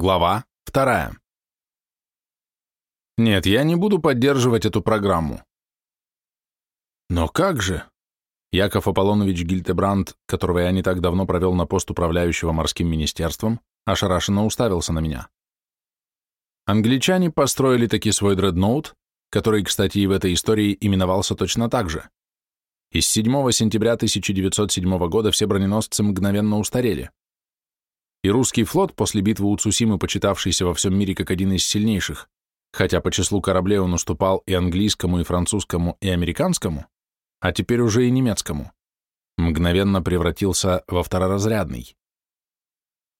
Глава вторая. Нет, я не буду поддерживать эту программу. Но как же? Яков Аполлонович Гильтебранд, которого я не так давно провел на пост управляющего морским министерством, ошарашенно уставился на меня. Англичане построили таки свой дредноут, который, кстати, и в этой истории именовался точно так же. Из 7 сентября 1907 года все броненосцы мгновенно устарели и русский флот, после битвы у Цусимы, почитавшийся во всем мире как один из сильнейших, хотя по числу кораблей он уступал и английскому, и французскому, и американскому, а теперь уже и немецкому, мгновенно превратился во второразрядный.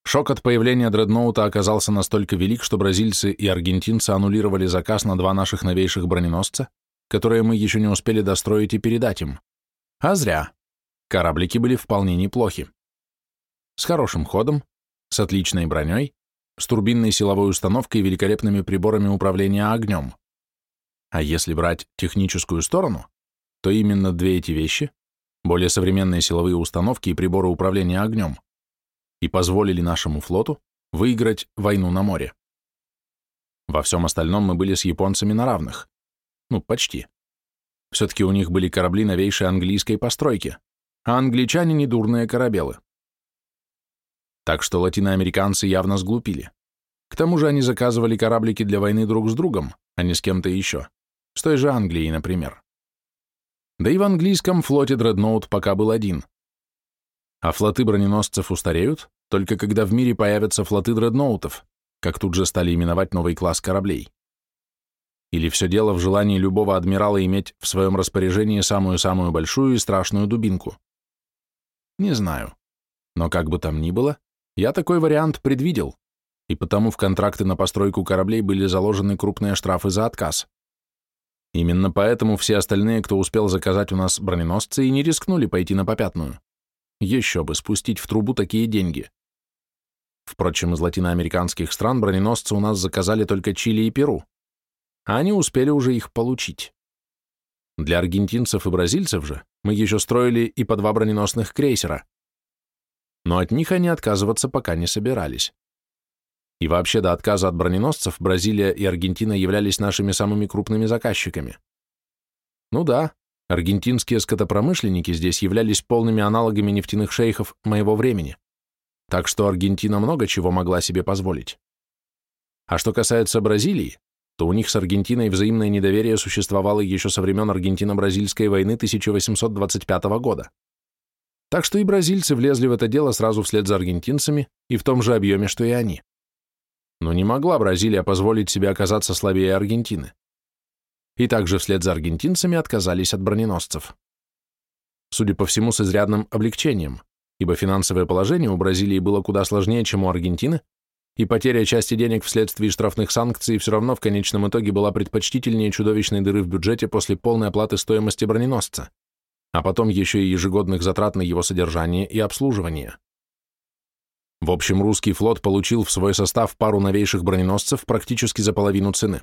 Шок от появления дредноута оказался настолько велик, что бразильцы и аргентинцы аннулировали заказ на два наших новейших броненосца, которые мы еще не успели достроить и передать им. А зря. Кораблики были вполне неплохи. С хорошим ходом, с отличной броней, с турбинной силовой установкой и великолепными приборами управления огнем. А если брать техническую сторону, то именно две эти вещи, более современные силовые установки и приборы управления огнем, и позволили нашему флоту выиграть войну на море. Во всем остальном мы были с японцами на равных. Ну, почти. Все-таки у них были корабли новейшей английской постройки, а англичане недурные корабелы. Так что латиноамериканцы явно сглупили. К тому же они заказывали кораблики для войны друг с другом, а не с кем-то еще. С той же Англией, например. Да и в английском флоте дредноут пока был один. А флоты броненосцев устареют, только когда в мире появятся флоты дредноутов, как тут же стали именовать новый класс кораблей. Или все дело в желании любого адмирала иметь в своем распоряжении самую-самую большую и страшную дубинку? Не знаю. Но как бы там ни было, я такой вариант предвидел, и потому в контракты на постройку кораблей были заложены крупные штрафы за отказ. Именно поэтому все остальные, кто успел заказать у нас броненосцы, и не рискнули пойти на попятную. Еще бы спустить в трубу такие деньги. Впрочем, из латиноамериканских стран броненосцы у нас заказали только Чили и Перу, а они успели уже их получить. Для аргентинцев и бразильцев же мы еще строили и по два броненосных крейсера — но от них они отказываться пока не собирались. И вообще до отказа от броненосцев Бразилия и Аргентина являлись нашими самыми крупными заказчиками. Ну да, аргентинские скотопромышленники здесь являлись полными аналогами нефтяных шейхов моего времени, так что Аргентина много чего могла себе позволить. А что касается Бразилии, то у них с Аргентиной взаимное недоверие существовало еще со времен Аргентино-Бразильской войны 1825 года. Так что и бразильцы влезли в это дело сразу вслед за аргентинцами и в том же объеме, что и они. Но не могла Бразилия позволить себе оказаться слабее Аргентины. И также вслед за аргентинцами отказались от броненосцев. Судя по всему, с изрядным облегчением, ибо финансовое положение у Бразилии было куда сложнее, чем у Аргентины, и потеря части денег вследствие штрафных санкций все равно в конечном итоге была предпочтительнее чудовищной дыры в бюджете после полной оплаты стоимости броненосца а потом еще и ежегодных затрат на его содержание и обслуживание. В общем, русский флот получил в свой состав пару новейших броненосцев практически за половину цены.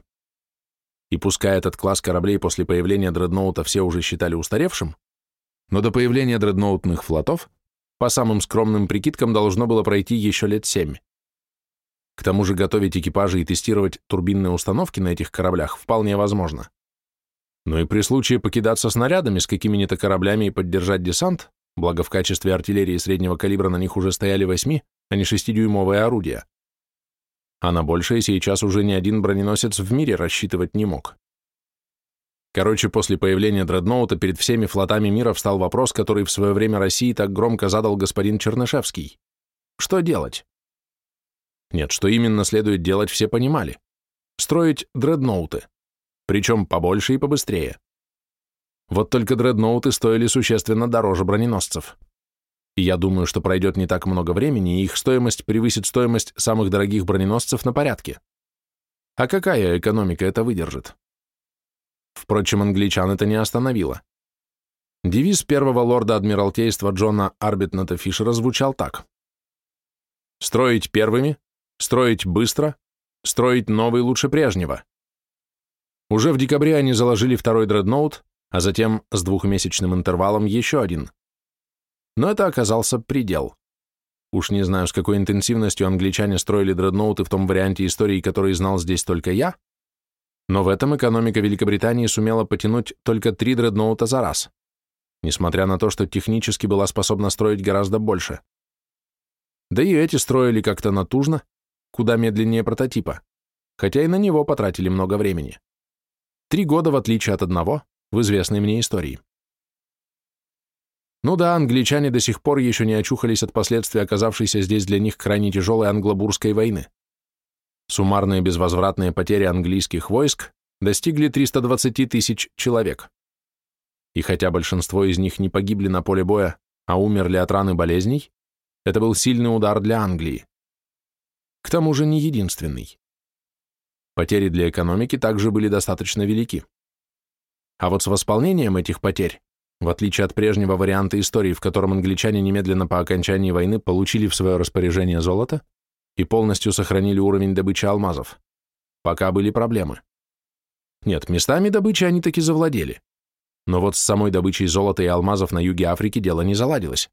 И пускай этот класс кораблей после появления дредноута все уже считали устаревшим, но до появления дредноутных флотов, по самым скромным прикидкам, должно было пройти еще лет семь. К тому же готовить экипажи и тестировать турбинные установки на этих кораблях вполне возможно но и при случае покидаться снарядами с какими-нибудь кораблями и поддержать десант, благо в качестве артиллерии среднего калибра на них уже стояли 8, а не 6-дюймовые орудия. А на большее сейчас уже ни один броненосец в мире рассчитывать не мог. Короче, после появления дредноута перед всеми флотами мира встал вопрос, который в свое время России так громко задал господин Чернышевский. Что делать? Нет, что именно следует делать, все понимали. Строить дредноуты причем побольше и побыстрее. Вот только дредноуты стоили существенно дороже броненосцев. И я думаю, что пройдет не так много времени, и их стоимость превысит стоимость самых дорогих броненосцев на порядке. А какая экономика это выдержит? Впрочем, англичан это не остановило. Девиз первого лорда Адмиралтейства Джона Арбитната Фишера звучал так. «Строить первыми, строить быстро, строить новый лучше прежнего». Уже в декабре они заложили второй дредноут, а затем с двухмесячным интервалом еще один. Но это оказался предел. Уж не знаю, с какой интенсивностью англичане строили дредноуты в том варианте истории, который знал здесь только я, но в этом экономика Великобритании сумела потянуть только три дредноута за раз, несмотря на то, что технически была способна строить гораздо больше. Да и эти строили как-то натужно, куда медленнее прототипа, хотя и на него потратили много времени. Три года в отличие от одного в известной мне истории. Ну да, англичане до сих пор еще не очухались от последствий оказавшейся здесь для них крайне тяжелой англобурской войны. Суммарные безвозвратные потери английских войск достигли 320 тысяч человек. И хотя большинство из них не погибли на поле боя, а умерли от ран и болезней, это был сильный удар для Англии. К тому же не единственный. Потери для экономики также были достаточно велики. А вот с восполнением этих потерь в отличие от прежнего варианта истории, в котором англичане немедленно по окончании войны получили в свое распоряжение золото и полностью сохранили уровень добычи алмазов, пока были проблемы. Нет, местами добычи они таки завладели. Но вот с самой добычей золота и алмазов на юге Африки дело не заладилось.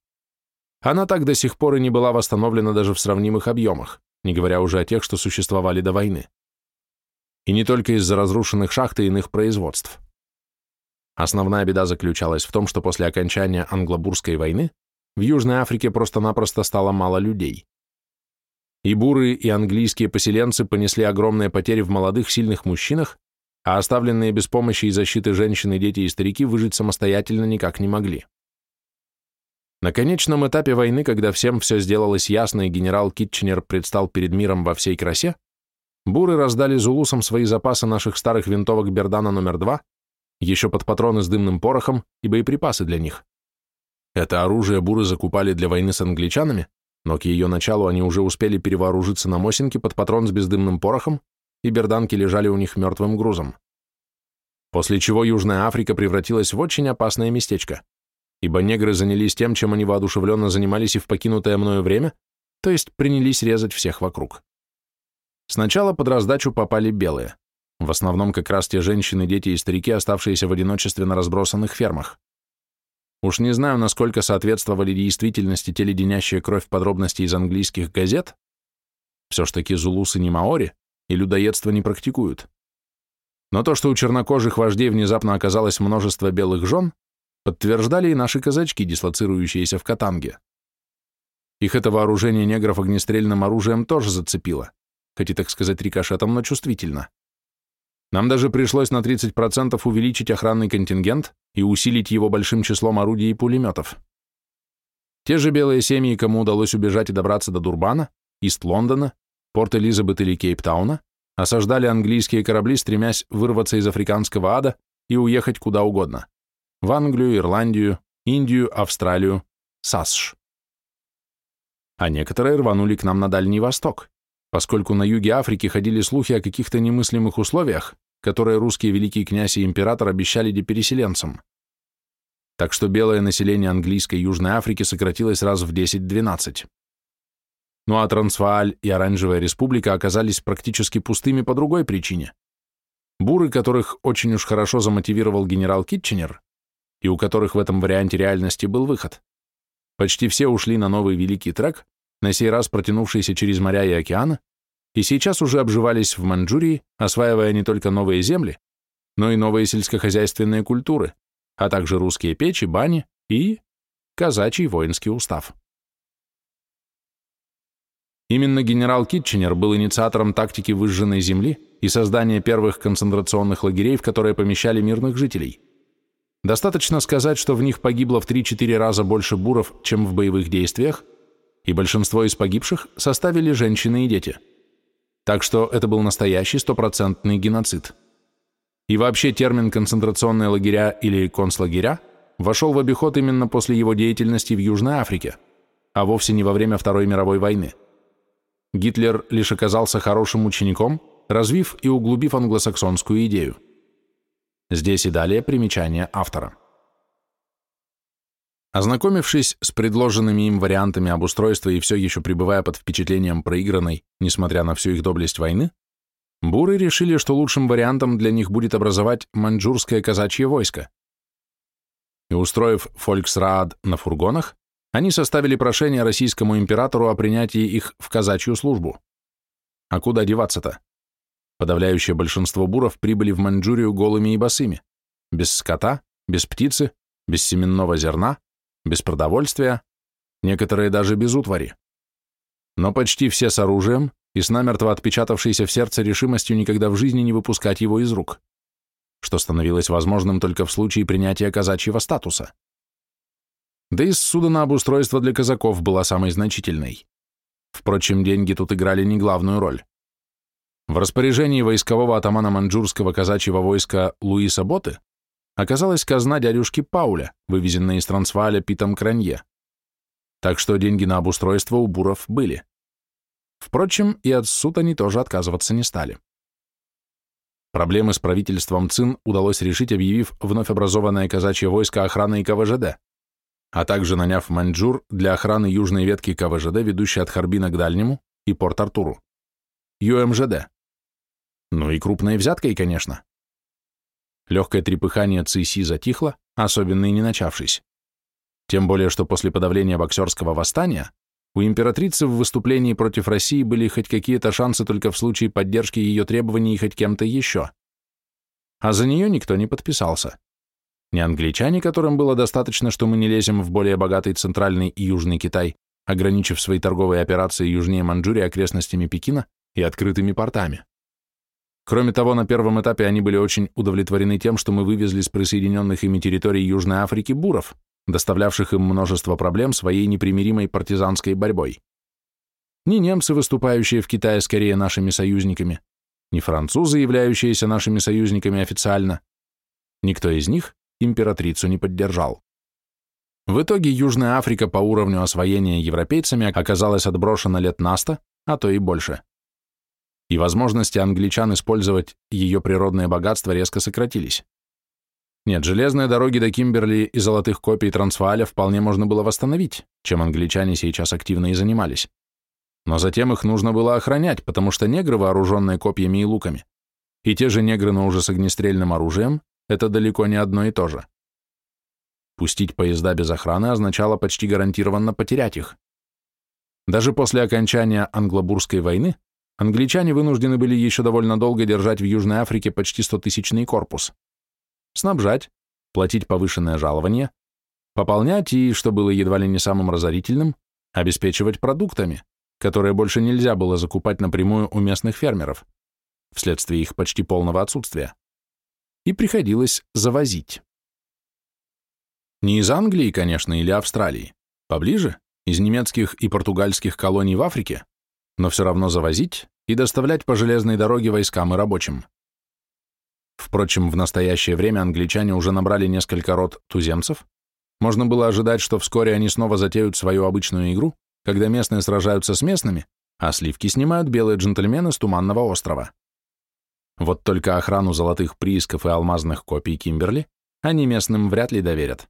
Она так до сих пор и не была восстановлена даже в сравнимых объемах, не говоря уже о тех, что существовали до войны. И не только из-за разрушенных шахт и иных производств. Основная беда заключалась в том, что после окончания Англобурской войны в Южной Африке просто-напросто стало мало людей. И буры, и английские поселенцы понесли огромные потери в молодых, сильных мужчинах, а оставленные без помощи и защиты женщины, дети и старики выжить самостоятельно никак не могли. На конечном этапе войны, когда всем все сделалось ясно и генерал Китченер предстал перед миром во всей красе, буры раздали зулусам свои запасы наших старых винтовок Бердана номер 2 еще под патроны с дымным порохом и боеприпасы для них. Это оружие буры закупали для войны с англичанами, но к ее началу они уже успели перевооружиться на Мосинке под патрон с бездымным порохом, и берданки лежали у них мертвым грузом. После чего Южная Африка превратилась в очень опасное местечко, ибо негры занялись тем, чем они воодушевленно занимались и в покинутое мною время, то есть принялись резать всех вокруг. Сначала под раздачу попали белые. В основном как раз те женщины, дети и старики, оставшиеся в одиночестве на разбросанных фермах. Уж не знаю, насколько соответствовали действительности те леденящие кровь подробности из английских газет. Все ж таки зулусы не маори, и людоедство не практикуют. Но то, что у чернокожих вождей внезапно оказалось множество белых жен, подтверждали и наши казачки, дислоцирующиеся в Катанге. Их это вооружение негров огнестрельным оружием тоже зацепило, хоть и, так сказать, рикошетом, но чувствительно. Нам даже пришлось на 30% увеличить охранный контингент и усилить его большим числом орудий и пулеметов. Те же белые семьи, кому удалось убежать и добраться до Дурбана, Ист-Лондона, Порт-Элизабет или Кейптауна, осаждали английские корабли, стремясь вырваться из африканского ада и уехать куда угодно – в Англию, Ирландию, Индию, Австралию, САСШ. А некоторые рванули к нам на Дальний Восток, поскольку на юге Африки ходили слухи о каких-то немыслимых условиях, которые русские великий князь и император обещали переселенцам. Так что белое население английской Южной Африки сократилось раз в 10-12. Ну а Трансвааль и Оранжевая Республика оказались практически пустыми по другой причине. Буры, которых очень уж хорошо замотивировал генерал Китченер, и у которых в этом варианте реальности был выход, почти все ушли на новый великий трек, на сей раз протянувшиеся через моря и океаны, и сейчас уже обживались в Маньчжурии, осваивая не только новые земли, но и новые сельскохозяйственные культуры, а также русские печи, бани и казачий воинский устав. Именно генерал Китченер был инициатором тактики выжженной земли и создания первых концентрационных лагерей, в которые помещали мирных жителей. Достаточно сказать, что в них погибло в 3-4 раза больше буров, чем в боевых действиях, и большинство из погибших составили женщины и дети. Так что это был настоящий стопроцентный геноцид. И вообще термин «концентрационные лагеря» или «концлагеря» вошел в обиход именно после его деятельности в Южной Африке, а вовсе не во время Второй мировой войны. Гитлер лишь оказался хорошим учеником, развив и углубив англосаксонскую идею. Здесь и далее примечание автора. Ознакомившись с предложенными им вариантами обустройства и все еще пребывая под впечатлением проигранной, несмотря на всю их доблесть войны, буры решили, что лучшим вариантом для них будет образовать маньчжурское казачье войско. И устроив фольксраад на фургонах, они составили прошение российскому императору о принятии их в казачью службу. А куда деваться-то? Подавляющее большинство буров прибыли в Маньчжурию голыми и босыми, без скота, без птицы, без семенного зерна, без продовольствия, некоторые даже без утвари. Но почти все с оружием и с намертво отпечатавшейся в сердце решимостью никогда в жизни не выпускать его из рук, что становилось возможным только в случае принятия казачьего статуса. Да и ссуда на обустройство для казаков была самой значительной. Впрочем, деньги тут играли не главную роль. В распоряжении войскового атамана маньчжурского казачьего войска Луиса Боты оказалась казна дядюшки Пауля, вывезенная из Трансвааля Питом Кранье. Так что деньги на обустройство у буров были. Впрочем, и от суд они тоже отказываться не стали. Проблемы с правительством ЦИН удалось решить, объявив вновь образованное казачье войско охраны и КВЖД а также наняв Маньчжур для охраны южной ветки КВЖД, ведущей от Харбина к Дальнему и Порт-Артуру. ЮМЖД. Ну и крупной взяткой, конечно. Легкое трепыхание ЦИСИ затихло, особенно и не начавшись. Тем более, что после подавления боксерского восстания у императрицы в выступлении против России были хоть какие-то шансы только в случае поддержки ее требований хоть кем-то еще. А за нее никто не подписался. Не англичане, которым было достаточно, что мы не лезем в более богатый центральный и южный Китай, ограничив свои торговые операции южнее Манчжурии окрестностями Пекина и открытыми портами. Кроме того, на первом этапе они были очень удовлетворены тем, что мы вывезли с присоединенных ими территорий Южной Африки буров, доставлявших им множество проблем своей непримиримой партизанской борьбой. Ни немцы, выступающие в Китае скорее нашими союзниками, ни французы, являющиеся нашими союзниками официально, никто из них императрицу не поддержал. В итоге Южная Африка по уровню освоения европейцами оказалась отброшена лет на сто, а то и больше. И возможности англичан использовать ее природные богатства резко сократились. Нет, железные дороги до Кимберли и золотых копий Трансвааля вполне можно было восстановить, чем англичане сейчас активно и занимались. Но затем их нужно было охранять, потому что негры, вооруженные копьями и луками, и те же негры, но уже с огнестрельным оружием, это далеко не одно и то же. Пустить поезда без охраны означало почти гарантированно потерять их. Даже после окончания Англобурской войны англичане вынуждены были еще довольно долго держать в Южной Африке почти 100-тысячный корпус. Снабжать, платить повышенное жалование, пополнять и, что было едва ли не самым разорительным, обеспечивать продуктами, которые больше нельзя было закупать напрямую у местных фермеров, вследствие их почти полного отсутствия и приходилось завозить. Не из Англии, конечно, или Австралии, поближе, из немецких и португальских колоний в Африке, но все равно завозить и доставлять по железной дороге войскам и рабочим. Впрочем, в настоящее время англичане уже набрали несколько рот туземцев, можно было ожидать, что вскоре они снова затеют свою обычную игру, когда местные сражаются с местными, а сливки снимают белые джентльмены с Туманного острова. Вот только охрану золотых приисков и алмазных копий Кимберли они местным вряд ли доверят.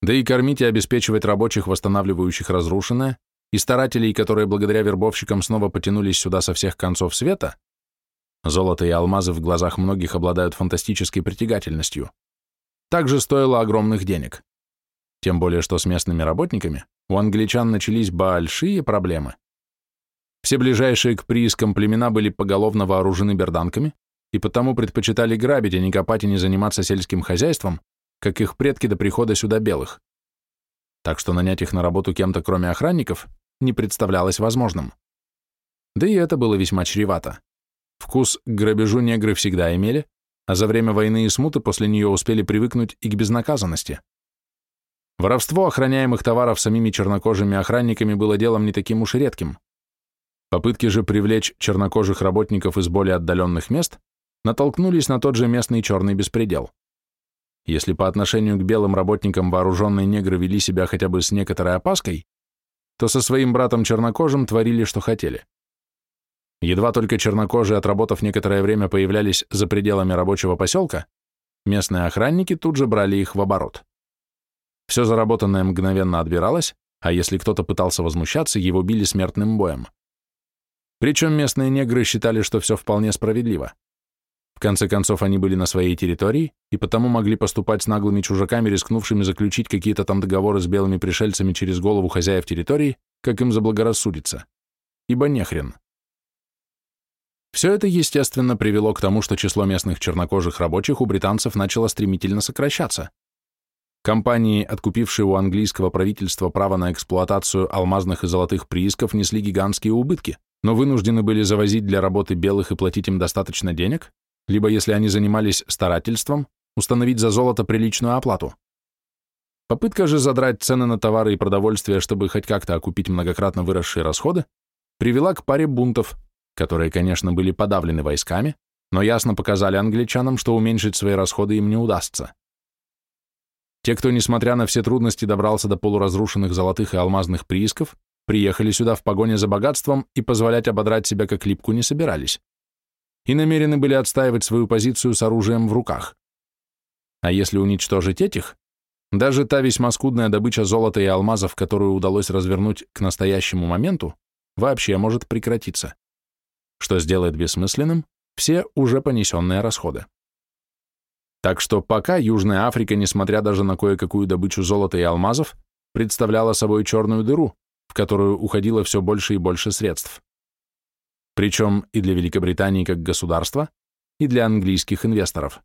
Да и кормить и обеспечивать рабочих, восстанавливающих разрушенное, и старателей, которые благодаря вербовщикам снова потянулись сюда со всех концов света, золото и алмазы в глазах многих обладают фантастической притягательностью, также стоило огромных денег. Тем более, что с местными работниками у англичан начались большие проблемы. Все ближайшие к приискам племена были поголовно вооружены берданками и потому предпочитали грабить, а не копать и не заниматься сельским хозяйством, как их предки до прихода сюда белых. Так что нанять их на работу кем-то, кроме охранников, не представлялось возможным. Да и это было весьма чревато. Вкус к грабежу негры всегда имели, а за время войны и смуты после нее успели привыкнуть и к безнаказанности. Воровство охраняемых товаров самими чернокожими охранниками было делом не таким уж и редким. Попытки же привлечь чернокожих работников из более отдаленных мест натолкнулись на тот же местный черный беспредел. Если по отношению к белым работникам вооруженные негры вели себя хотя бы с некоторой опаской, то со своим братом чернокожим творили, что хотели. Едва только чернокожие, отработав некоторое время, появлялись за пределами рабочего поселка, местные охранники тут же брали их в оборот. Все заработанное мгновенно отбиралось, а если кто-то пытался возмущаться, его били смертным боем. Причем местные негры считали, что все вполне справедливо. В конце концов, они были на своей территории и потому могли поступать с наглыми чужаками, рискнувшими заключить какие-то там договоры с белыми пришельцами через голову хозяев территории, как им заблагорассудится. Ибо нехрен. Все это, естественно, привело к тому, что число местных чернокожих рабочих у британцев начало стремительно сокращаться. Компании, откупившие у английского правительства право на эксплуатацию алмазных и золотых приисков, несли гигантские убытки, но вынуждены были завозить для работы белых и платить им достаточно денег, либо, если они занимались старательством, установить за золото приличную оплату. Попытка же задрать цены на товары и продовольствие, чтобы хоть как-то окупить многократно выросшие расходы, привела к паре бунтов, которые, конечно, были подавлены войсками, но ясно показали англичанам, что уменьшить свои расходы им не удастся. Те, кто, несмотря на все трудности, добрался до полуразрушенных золотых и алмазных приисков, приехали сюда в погоне за богатством и позволять ободрать себя как липку не собирались. И намерены были отстаивать свою позицию с оружием в руках. А если уничтожить этих, даже та весьма скудная добыча золота и алмазов, которую удалось развернуть к настоящему моменту, вообще может прекратиться, что сделает бессмысленным все уже понесенные расходы. Так что пока Южная Африка, несмотря даже на кое-какую добычу золота и алмазов, представляла собой черную дыру, в которую уходило все больше и больше средств. Причем и для Великобритании как государства, и для английских инвесторов.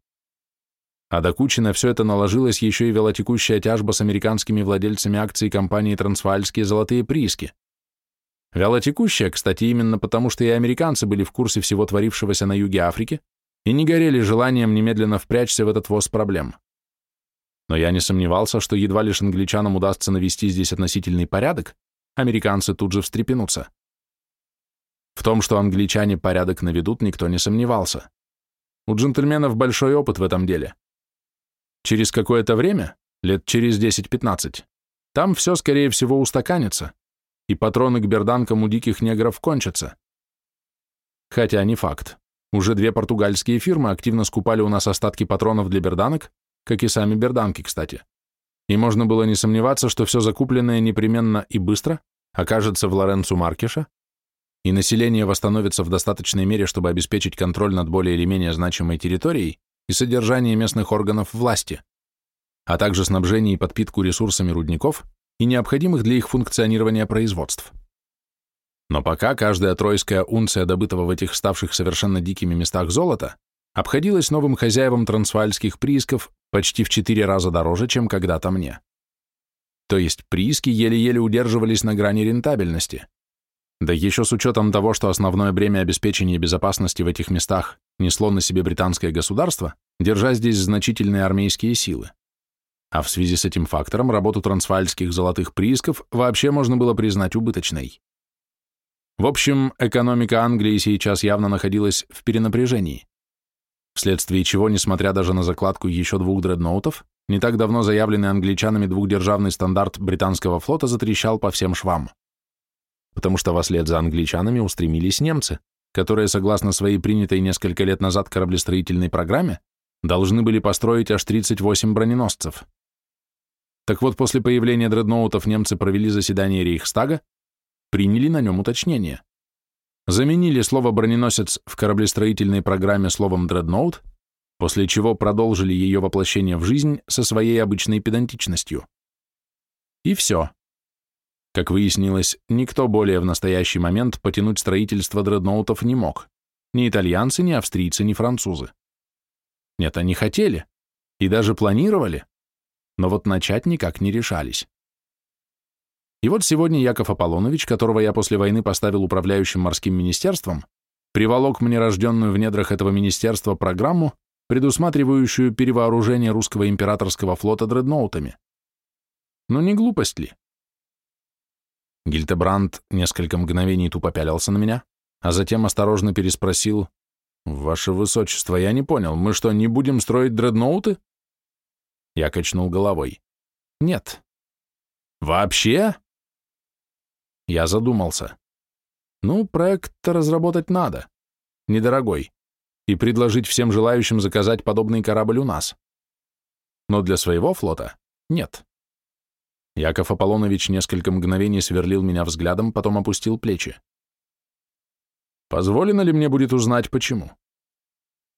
А до кучи на все это наложилась еще и велотекущая тяжба с американскими владельцами акций компании «Трансваальские золотые прииски». Вялотекущая, кстати, именно потому, что и американцы были в курсе всего творившегося на юге Африки и не горели желанием немедленно впрячься в этот воз проблем. Но я не сомневался, что едва лишь англичанам удастся навести здесь относительный порядок, американцы тут же встрепенутся. В том, что англичане порядок наведут, никто не сомневался. У джентльменов большой опыт в этом деле. Через какое-то время, лет через 10-15, там все, скорее всего, устаканится, и патроны к берданкам у диких негров кончатся. Хотя не факт. Уже две португальские фирмы активно скупали у нас остатки патронов для берданок, как и сами берданки, кстати. И можно было не сомневаться, что все закупленное непременно и быстро окажется в Лоренцу Маркеша, и население восстановится в достаточной мере, чтобы обеспечить контроль над более или менее значимой территорией и содержание местных органов власти, а также снабжение и подпитку ресурсами рудников и необходимых для их функционирования производств. Но пока каждая тройская унция добытого в этих ставших совершенно дикими местах золота обходилась новым хозяевам трансвальских приисков почти в четыре раза дороже, чем когда-то мне. То есть прииски еле-еле удерживались на грани рентабельности. Да еще с учетом того, что основное бремя обеспечения безопасности в этих местах несло на себе британское государство, держа здесь значительные армейские силы. А в связи с этим фактором работу трансвальских золотых приисков вообще можно было признать убыточной. В общем, экономика Англии сейчас явно находилась в перенапряжении, вследствие чего, несмотря даже на закладку еще двух дредноутов, не так давно заявленный англичанами двухдержавный стандарт британского флота затрещал по всем швам. Потому что вслед за англичанами устремились немцы, которые, согласно своей принятой несколько лет назад кораблестроительной программе, должны были построить аж 38 броненосцев. Так вот, после появления дредноутов немцы провели заседание Рейхстага, приняли на нем уточнение. Заменили слово «броненосец» в кораблестроительной программе словом «дредноут», после чего продолжили ее воплощение в жизнь со своей обычной педантичностью. И все. Как выяснилось, никто более в настоящий момент потянуть строительство дредноутов не мог. Ни итальянцы, ни австрийцы, ни французы. Нет, они хотели. И даже планировали. Но вот начать никак не решались. И вот сегодня Яков Аполлонович, которого я после войны поставил управляющим морским министерством, приволок мне рожденную в недрах этого министерства программу, предусматривающую перевооружение русского императорского флота дредноутами. Ну не глупость ли? Гильтебранд несколько мгновений тупо пялился на меня, а затем осторожно переспросил, «Ваше Высочество, я не понял, мы что, не будем строить дредноуты?» Я качнул головой. «Нет». «Вообще?» Я задумался. Ну, проект разработать надо. Недорогой. И предложить всем желающим заказать подобный корабль у нас. Но для своего флота нет. Яков Аполлонович несколько мгновений сверлил меня взглядом, потом опустил плечи. Позволено ли мне будет узнать, почему?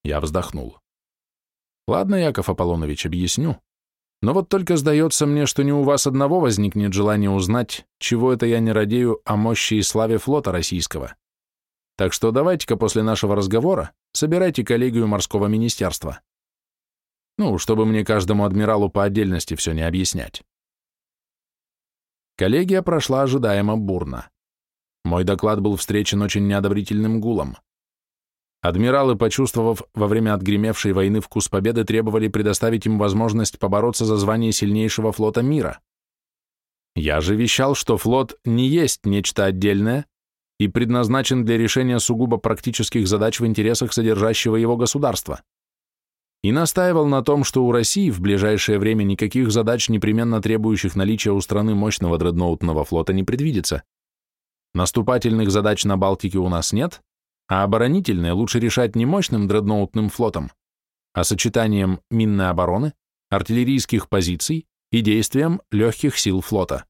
Я вздохнул. Ладно, Яков Аполлонович, объясню. Но вот только сдается мне, что не у вас одного возникнет желание узнать, чего это я не радею о мощи и славе флота российского. Так что давайте-ка после нашего разговора собирайте коллегию морского министерства. Ну, чтобы мне каждому адмиралу по отдельности все не объяснять. Коллегия прошла ожидаемо бурно. Мой доклад был встречен очень неодобрительным гулом. Адмиралы, почувствовав во время отгремевшей войны вкус победы, требовали предоставить им возможность побороться за звание сильнейшего флота мира. Я же вещал, что флот не есть нечто отдельное и предназначен для решения сугубо практических задач в интересах содержащего его государства. И настаивал на том, что у России в ближайшее время никаких задач, непременно требующих наличия у страны мощного дредноутного флота, не предвидится. Наступательных задач на Балтике у нас нет, а оборонительные лучше решать не мощным дредноутным флотом, а сочетанием минной обороны, артиллерийских позиций и действием легких сил флота,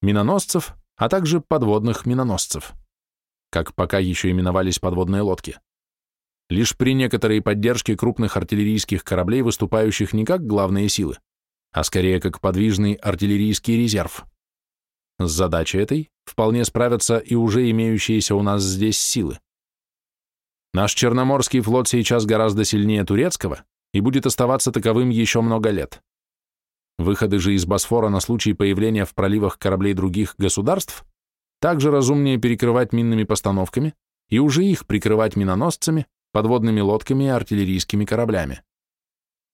миноносцев, а также подводных миноносцев, как пока еще именовались подводные лодки. Лишь при некоторой поддержке крупных артиллерийских кораблей, выступающих не как главные силы, а скорее как подвижный артиллерийский резерв. С задачей этой вполне справятся и уже имеющиеся у нас здесь силы. Наш Черноморский флот сейчас гораздо сильнее турецкого и будет оставаться таковым еще много лет. Выходы же из Босфора на случай появления в проливах кораблей других государств также разумнее перекрывать минными постановками и уже их прикрывать миноносцами, подводными лодками и артиллерийскими кораблями.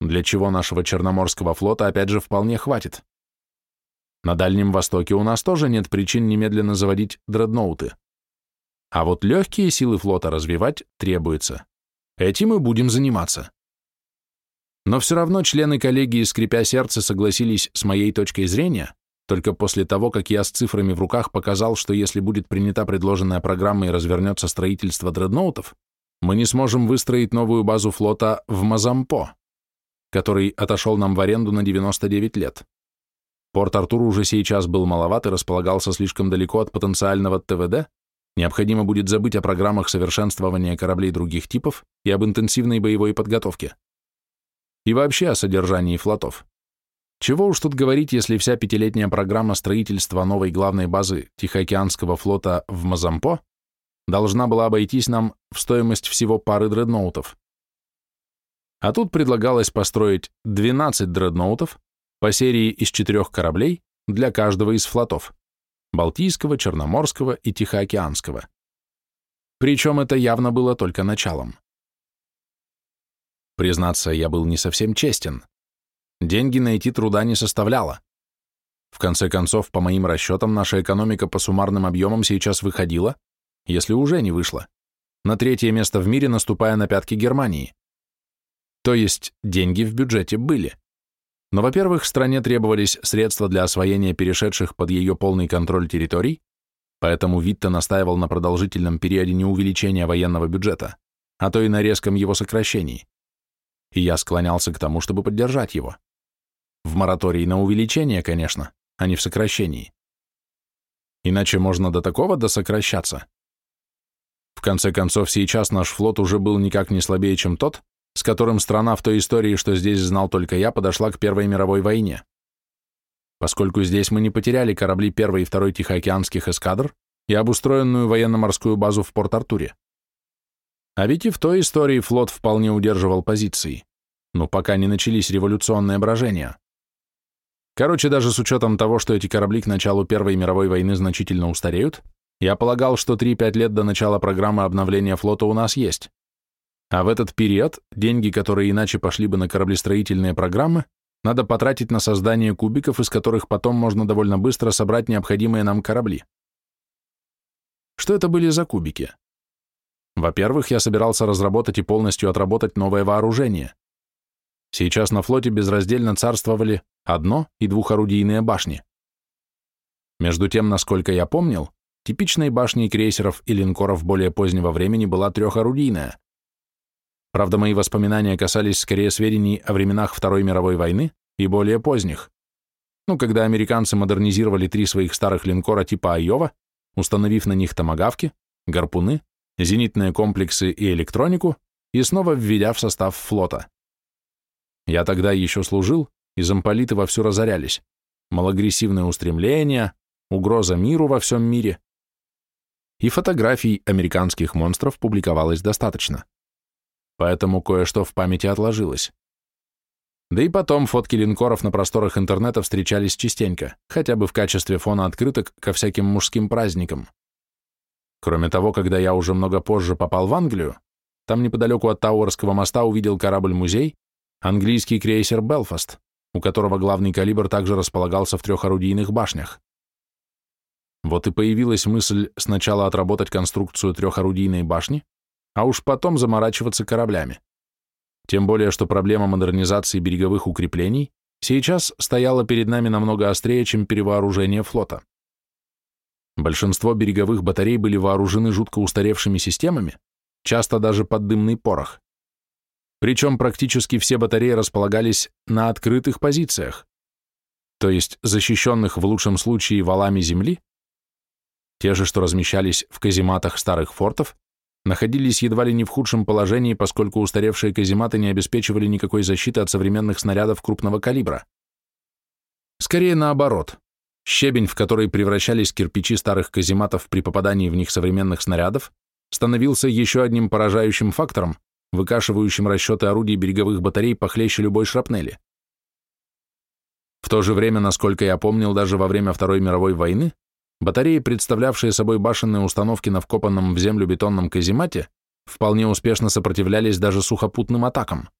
Для чего нашего Черноморского флота опять же вполне хватит. На Дальнем Востоке у нас тоже нет причин немедленно заводить дредноуты. А вот легкие силы флота развивать требуется. Этим мы будем заниматься. Но все равно члены коллегии, скрипя сердце, согласились с моей точкой зрения, только после того, как я с цифрами в руках показал, что если будет принята предложенная программа и развернется строительство дредноутов, мы не сможем выстроить новую базу флота в Мазампо, который отошел нам в аренду на 99 лет. Порт Артур уже сейчас был маловат и располагался слишком далеко от потенциального ТВД, Необходимо будет забыть о программах совершенствования кораблей других типов и об интенсивной боевой подготовке. И вообще о содержании флотов. Чего уж тут говорить, если вся пятилетняя программа строительства новой главной базы Тихоокеанского флота в Мазампо должна была обойтись нам в стоимость всего пары дредноутов. А тут предлагалось построить 12 дредноутов по серии из четырех кораблей для каждого из флотов. Балтийского, Черноморского и Тихоокеанского. Причем это явно было только началом. Признаться, я был не совсем честен. Деньги найти труда не составляло. В конце концов, по моим расчетам, наша экономика по суммарным объемам сейчас выходила, если уже не вышла, на третье место в мире, наступая на пятки Германии. То есть деньги в бюджете были. Но, во-первых, стране требовались средства для освоения перешедших под ее полный контроль территорий, поэтому Витте настаивал на продолжительном периоде не увеличения военного бюджета, а то и на резком его сокращении. И я склонялся к тому, чтобы поддержать его. В моратории на увеличение, конечно, а не в сокращении. Иначе можно до такого досокращаться. В конце концов, сейчас наш флот уже был никак не слабее, чем тот, с которым страна в той истории, что здесь знал только я, подошла к Первой мировой войне. Поскольку здесь мы не потеряли корабли первой и второй Тихоокеанских эскадр и обустроенную военно-морскую базу в Порт-Артуре. А ведь и в той истории флот вполне удерживал позиции, но пока не начались революционные брожения. Короче, даже с учетом того, что эти корабли к началу Первой мировой войны значительно устареют, я полагал, что 3-5 лет до начала программы обновления флота у нас есть. А в этот период деньги, которые иначе пошли бы на кораблестроительные программы, надо потратить на создание кубиков, из которых потом можно довольно быстро собрать необходимые нам корабли. Что это были за кубики? Во-первых, я собирался разработать и полностью отработать новое вооружение. Сейчас на флоте безраздельно царствовали одно- и двухорудийные башни. Между тем, насколько я помнил, типичной башней крейсеров и линкоров более позднего времени была трехорудийная. Правда, мои воспоминания касались скорее сведений о временах Второй мировой войны и более поздних. Ну, когда американцы модернизировали три своих старых линкора типа Айова, установив на них томагавки, гарпуны, зенитные комплексы и электронику, и снова введя в состав флота. Я тогда еще служил, и замполиты вовсю разорялись. Малоагрессивные устремления, угроза миру во всем мире. И фотографий американских монстров публиковалось достаточно. Поэтому кое-что в памяти отложилось. Да и потом фотки линкоров на просторах интернета встречались частенько, хотя бы в качестве фона открыток ко всяким мужским праздникам. Кроме того, когда я уже много позже попал в Англию, там неподалеку от Тауэрского моста увидел корабль-музей, английский крейсер «Белфаст», у которого главный калибр также располагался в трех орудийных башнях. Вот и появилась мысль сначала отработать конструкцию трехорудийной башни, а уж потом заморачиваться кораблями. Тем более, что проблема модернизации береговых укреплений сейчас стояла перед нами намного острее, чем перевооружение флота. Большинство береговых батарей были вооружены жутко устаревшими системами, часто даже под дымный порох. Причем практически все батареи располагались на открытых позициях, то есть защищенных в лучшем случае валами земли, те же, что размещались в казематах старых фортов, находились едва ли не в худшем положении, поскольку устаревшие казематы не обеспечивали никакой защиты от современных снарядов крупного калибра. Скорее наоборот. Щебень, в который превращались кирпичи старых казематов при попадании в них современных снарядов, становился еще одним поражающим фактором, выкашивающим расчеты орудий береговых батарей похлеще любой шрапнели. В то же время, насколько я помнил, даже во время Второй мировой войны Батареи, представлявшие собой башенные установки на вкопанном в землю бетонном каземате, вполне успешно сопротивлялись даже сухопутным атакам.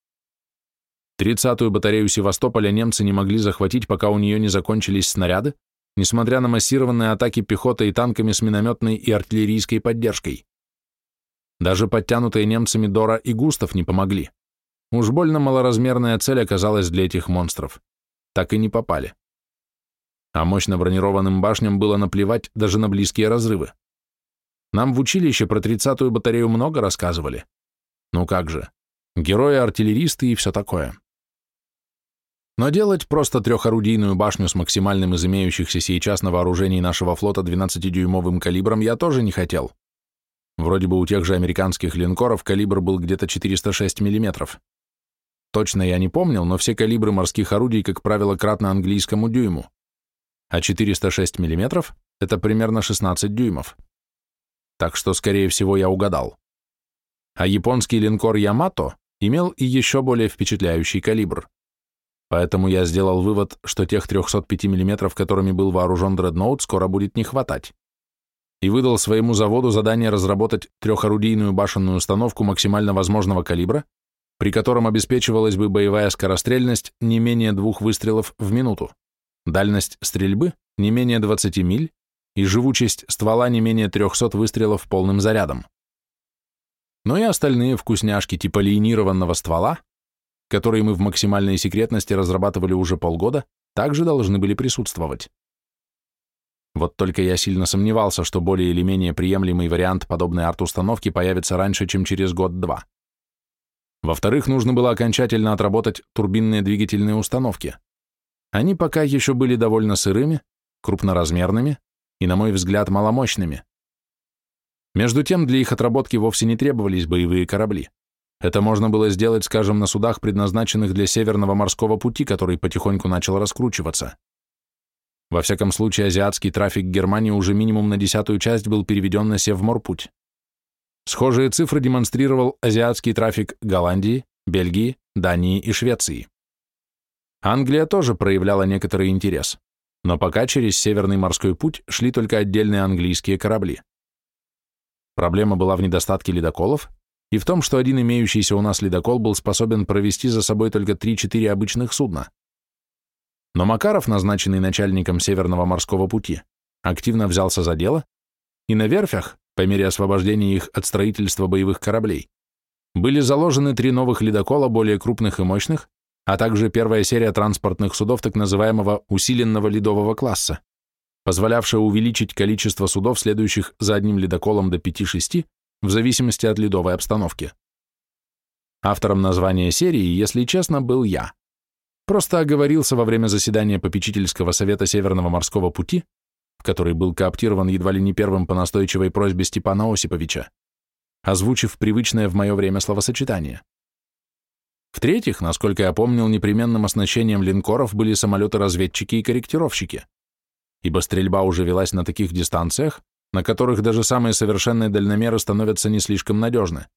Тридцатую батарею Севастополя немцы не могли захватить, пока у нее не закончились снаряды, несмотря на массированные атаки пехоты и танками с минометной и артиллерийской поддержкой. Даже подтянутые немцами Дора и Густав не помогли. Уж больно малоразмерная цель оказалась для этих монстров. Так и не попали а мощно бронированным башням было наплевать даже на близкие разрывы. Нам в училище про тридцатую батарею много рассказывали. Ну как же, герои-артиллеристы и все такое. Но делать просто трехорудийную башню с максимальным из имеющихся сейчас на вооружении нашего флота 12-дюймовым калибром я тоже не хотел. Вроде бы у тех же американских линкоров калибр был где-то 406 мм. Точно я не помнил, но все калибры морских орудий, как правило, кратно английскому дюйму а 406 мм — это примерно 16 дюймов. Так что, скорее всего, я угадал. А японский линкор «Ямато» имел и еще более впечатляющий калибр. Поэтому я сделал вывод, что тех 305 мм, которыми был вооружен дредноут, скоро будет не хватать. И выдал своему заводу задание разработать трехорудийную башенную установку максимально возможного калибра, при котором обеспечивалась бы боевая скорострельность не менее двух выстрелов в минуту дальность стрельбы не менее 20 миль и живучесть ствола не менее 300 выстрелов полным зарядом. Но и остальные вкусняшки типа линированного ствола, которые мы в максимальной секретности разрабатывали уже полгода, также должны были присутствовать. Вот только я сильно сомневался, что более или менее приемлемый вариант подобной арт-установки появится раньше, чем через год-два. Во-вторых, нужно было окончательно отработать турбинные двигательные установки. Они пока еще были довольно сырыми, крупноразмерными и, на мой взгляд, маломощными. Между тем, для их отработки вовсе не требовались боевые корабли. Это можно было сделать, скажем, на судах, предназначенных для Северного морского пути, который потихоньку начал раскручиваться. Во всяком случае, азиатский трафик Германии уже минимум на десятую часть был переведен на Севморпуть. Схожие цифры демонстрировал азиатский трафик Голландии, Бельгии, Дании и Швеции. Англия тоже проявляла некоторый интерес, но пока через Северный морской путь шли только отдельные английские корабли. Проблема была в недостатке ледоколов и в том, что один имеющийся у нас ледокол был способен провести за собой только 3-4 обычных судна. Но Макаров, назначенный начальником Северного морского пути, активно взялся за дело, и на верфях, по мере освобождения их от строительства боевых кораблей, были заложены три новых ледокола более крупных и мощных, а также первая серия транспортных судов так называемого усиленного ледового класса, позволявшая увеличить количество судов, следующих за одним ледоколом до 5-6, в зависимости от ледовой обстановки. Автором названия серии, если честно, был я. Просто оговорился во время заседания попечительского совета Северного морского пути, в который был кооптирован едва ли не первым по настойчивой просьбе Степана Осиповича. озвучив привычное в мое время словосочетание. В-третьих, насколько я помнил, непременным оснащением линкоров были самолеты-разведчики и корректировщики, ибо стрельба уже велась на таких дистанциях, на которых даже самые совершенные дальномеры становятся не слишком надежны.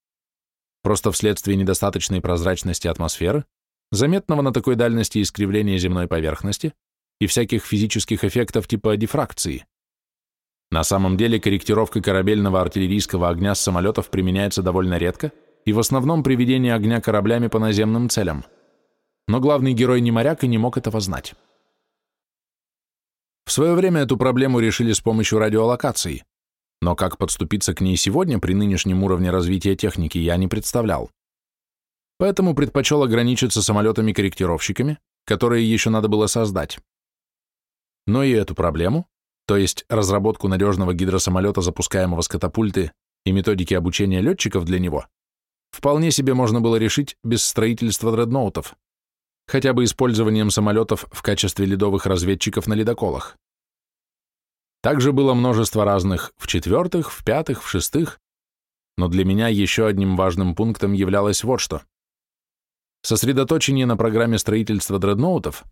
Просто вследствие недостаточной прозрачности атмосферы, заметного на такой дальности искривления земной поверхности и всяких физических эффектов типа дифракции. На самом деле корректировка корабельного артиллерийского огня с самолетов применяется довольно редко и в основном при ведении огня кораблями по наземным целям. Но главный герой не моряк и не мог этого знать. В свое время эту проблему решили с помощью радиолокации, но как подступиться к ней сегодня при нынешнем уровне развития техники я не представлял. Поэтому предпочел ограничиться самолетами-корректировщиками, которые еще надо было создать. Но и эту проблему, то есть разработку надежного гидросамолета, запускаемого с катапульты, и методики обучения летчиков для него, вполне себе можно было решить без строительства дредноутов, хотя бы использованием самолетов в качестве ледовых разведчиков на ледоколах. Также было множество разных в четвертых, в пятых, в шестых, но для меня еще одним важным пунктом являлось вот что. Сосредоточение на программе строительства дредноутов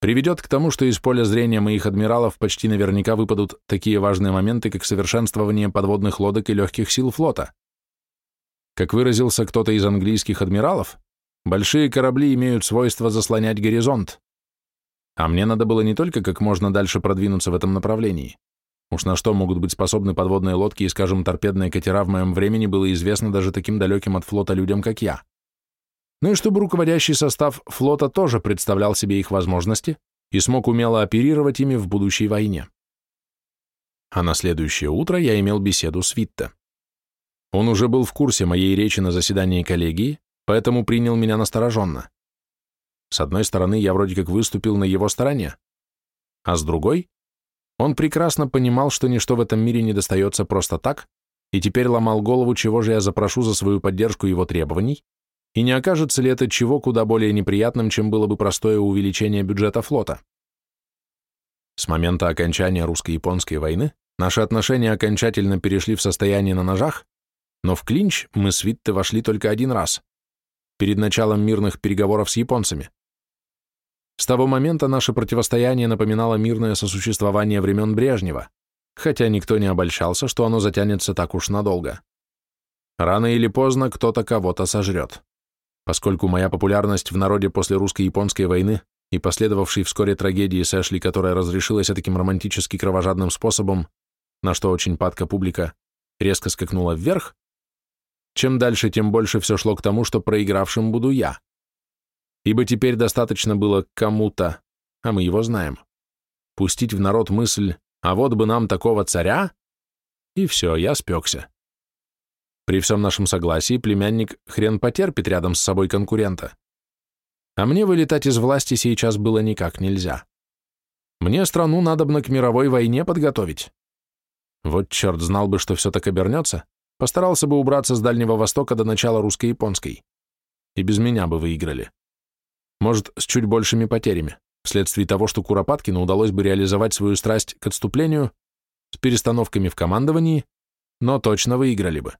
приведет к тому, что из поля зрения моих адмиралов почти наверняка выпадут такие важные моменты, как совершенствование подводных лодок и легких сил флота. Как выразился кто-то из английских адмиралов, большие корабли имеют свойство заслонять горизонт. А мне надо было не только как можно дальше продвинуться в этом направлении. Уж на что могут быть способны подводные лодки и, скажем, торпедные катера в моем времени было известно даже таким далеким от флота людям, как я. Ну и чтобы руководящий состав флота тоже представлял себе их возможности и смог умело оперировать ими в будущей войне. А на следующее утро я имел беседу с Витте. Он уже был в курсе моей речи на заседании коллегии, поэтому принял меня настороженно. С одной стороны, я вроде как выступил на его стороне, а с другой, он прекрасно понимал, что ничто в этом мире не достается просто так, и теперь ломал голову, чего же я запрошу за свою поддержку его требований, и не окажется ли это чего куда более неприятным, чем было бы простое увеличение бюджета флота. С момента окончания русско-японской войны наши отношения окончательно перешли в состояние на ножах, но в клинч мы с Витте вошли только один раз, перед началом мирных переговоров с японцами. С того момента наше противостояние напоминало мирное сосуществование времен Брежнева, хотя никто не обольщался, что оно затянется так уж надолго. Рано или поздно кто-то кого-то сожрет. Поскольку моя популярность в народе после русско-японской войны и последовавшей вскоре трагедии с Эшли, которая разрешилась таким романтически кровожадным способом, на что очень падка публика, резко скакнула вверх, чем дальше, тем больше все шло к тому, что проигравшим буду я ибо теперь достаточно было кому-то, а мы его знаем, пустить в народ мысль «а вот бы нам такого царя», и все, я спекся. При всем нашем согласии племянник хрен потерпит рядом с собой конкурента. А мне вылетать из власти сейчас было никак нельзя. Мне страну надобно к мировой войне подготовить. Вот черт знал бы, что все так обернется, постарался бы убраться с Дальнего Востока до начала русско-японской. И без меня бы выиграли. Может, с чуть большими потерями, вследствие того, что Куропаткину удалось бы реализовать свою страсть к отступлению с перестановками в командовании, но точно выиграли бы.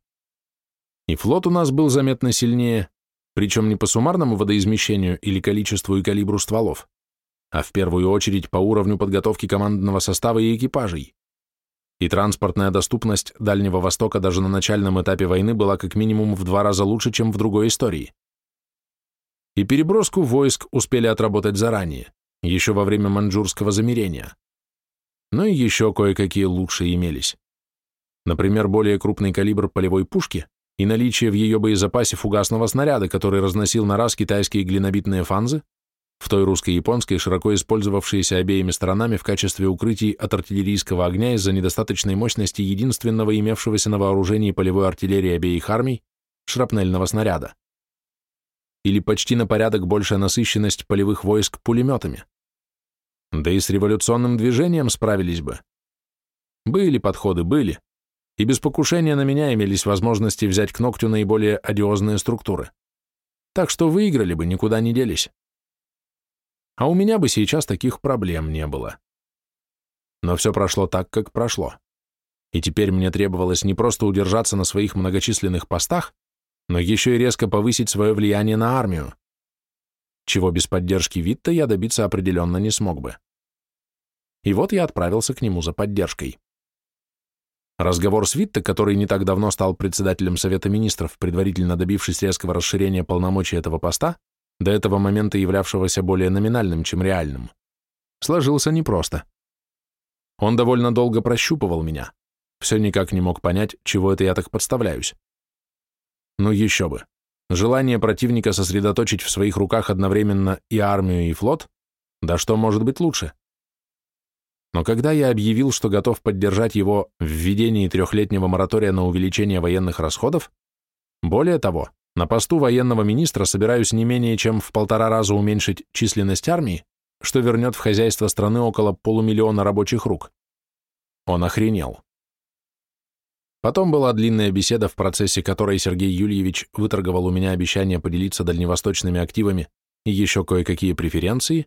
И флот у нас был заметно сильнее, причем не по суммарному водоизмещению или количеству и калибру стволов, а в первую очередь по уровню подготовки командного состава и экипажей. И транспортная доступность Дальнего Востока даже на начальном этапе войны была как минимум в два раза лучше, чем в другой истории и переброску войск успели отработать заранее, еще во время маньчжурского замирения. Но и еще кое-какие лучшие имелись. Например, более крупный калибр полевой пушки и наличие в ее боезапасе фугасного снаряда, который разносил на раз китайские глинобитные фанзы, в той русско-японской, широко использовавшиеся обеими сторонами в качестве укрытий от артиллерийского огня из-за недостаточной мощности единственного имевшегося на вооружении полевой артиллерии обеих армий шрапнельного снаряда или почти на порядок большая насыщенность полевых войск пулеметами. Да и с революционным движением справились бы. Были подходы, были, и без покушения на меня имелись возможности взять к ногтю наиболее одиозные структуры. Так что выиграли бы, никуда не делись. А у меня бы сейчас таких проблем не было. Но все прошло так, как прошло. и теперь мне требовалось не просто удержаться на своих многочисленных постах, но еще и резко повысить свое влияние на армию, чего без поддержки Витта я добиться определенно не смог бы. И вот я отправился к нему за поддержкой. Разговор с Витте, который не так давно стал председателем Совета Министров, предварительно добившись резкого расширения полномочий этого поста, до этого момента являвшегося более номинальным, чем реальным, сложился непросто. Он довольно долго прощупывал меня, все никак не мог понять, чего это я так подставляюсь. Ну еще бы. Желание противника сосредоточить в своих руках одновременно и армию, и флот, да что может быть лучше? Но когда я объявил, что готов поддержать его в введении трехлетнего моратория на увеличение военных расходов, более того, на посту военного министра собираюсь не менее чем в полтора раза уменьшить численность армии, что вернет в хозяйство страны около полумиллиона рабочих рук. Он охренел. Потом была длинная беседа, в процессе которой Сергей Юльевич выторговал у меня обещание поделиться дальневосточными активами и еще кое-какие преференции,